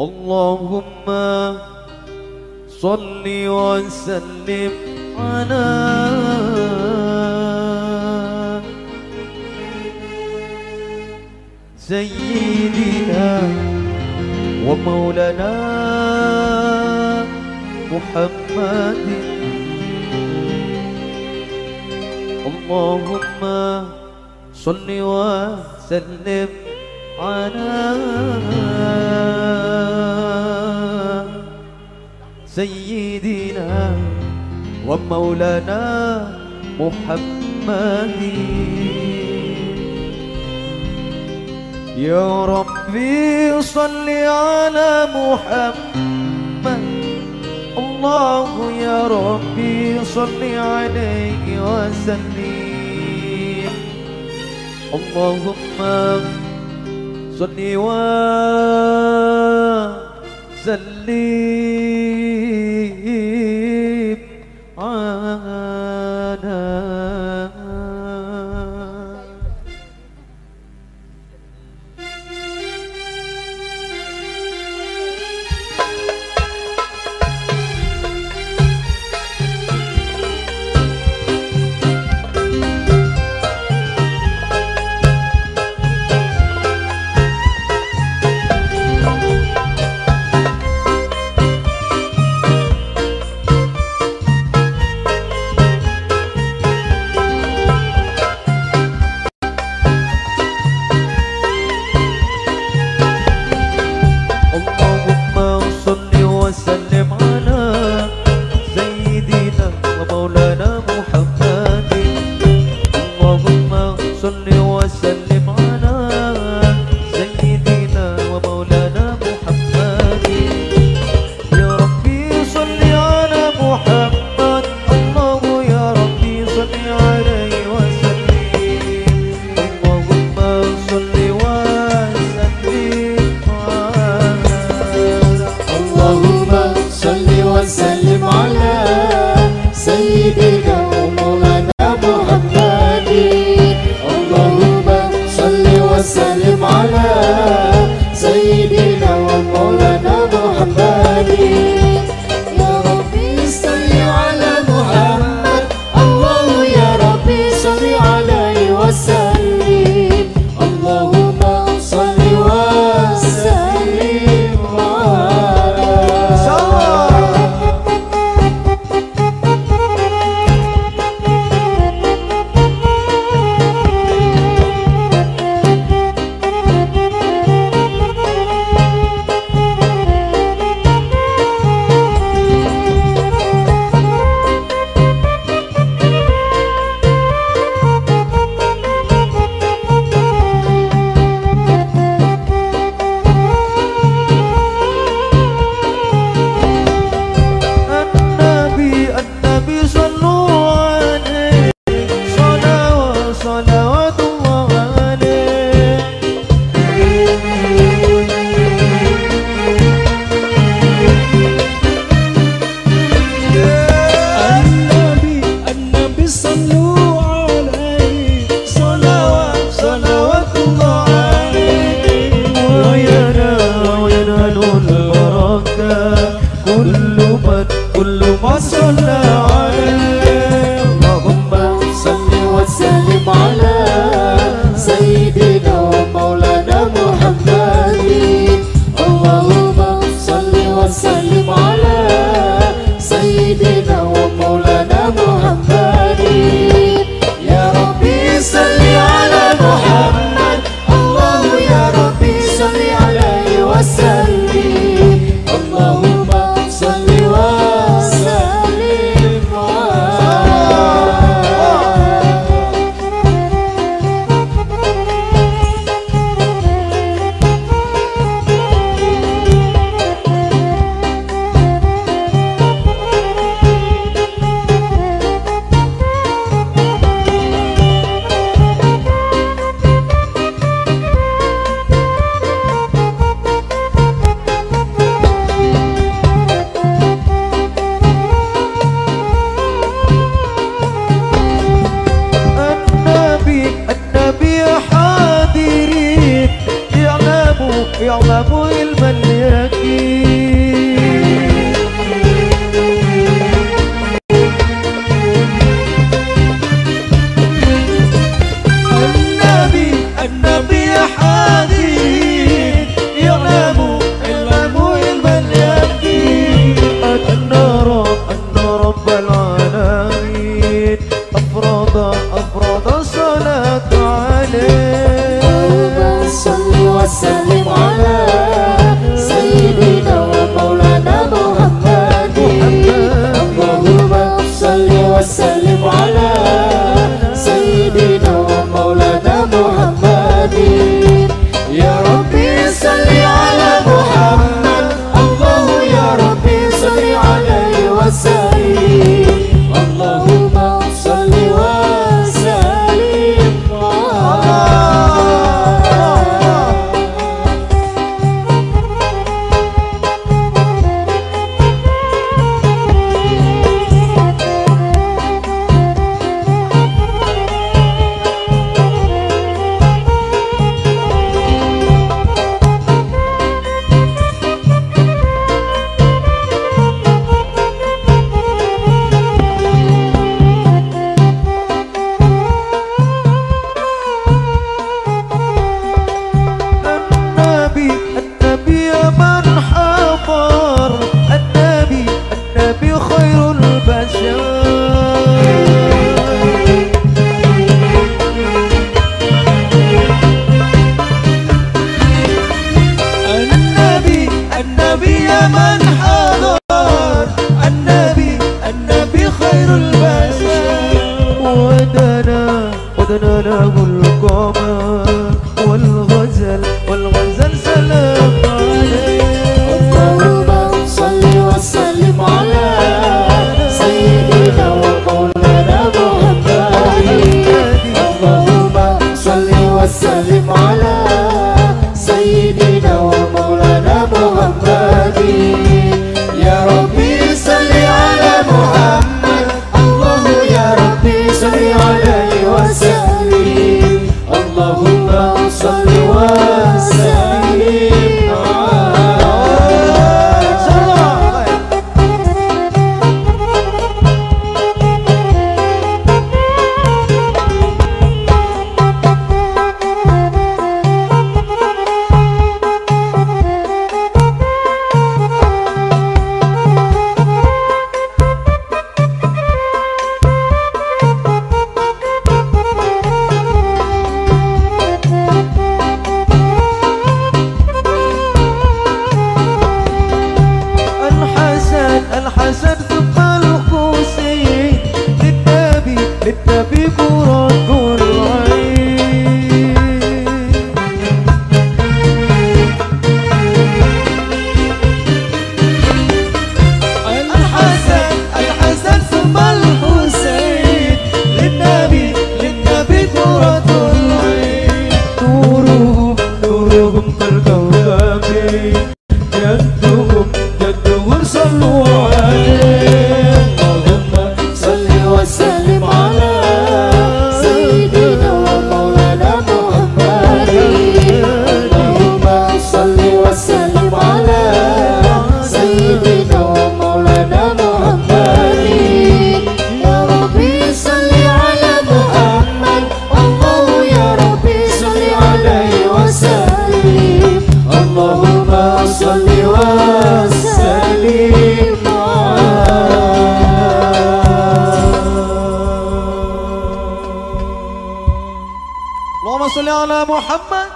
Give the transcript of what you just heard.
اللهم صل وسلم على سيدنا ومولانا محمد. اللهم صل وسلم على سيدنا ومولانا محمد. يا ربي صل على محمد. الله يا ربي صل عليه وسلم. اللهم صل وسلم صل وسلم يوم أبوي الملياكي النبي النبي يا حبيب يوم أبو الابوي الملياكي أدنى رب أدنى رب العالمين. أفراد أفراد صلاة عليه. وسلم على Oh. Muhammad.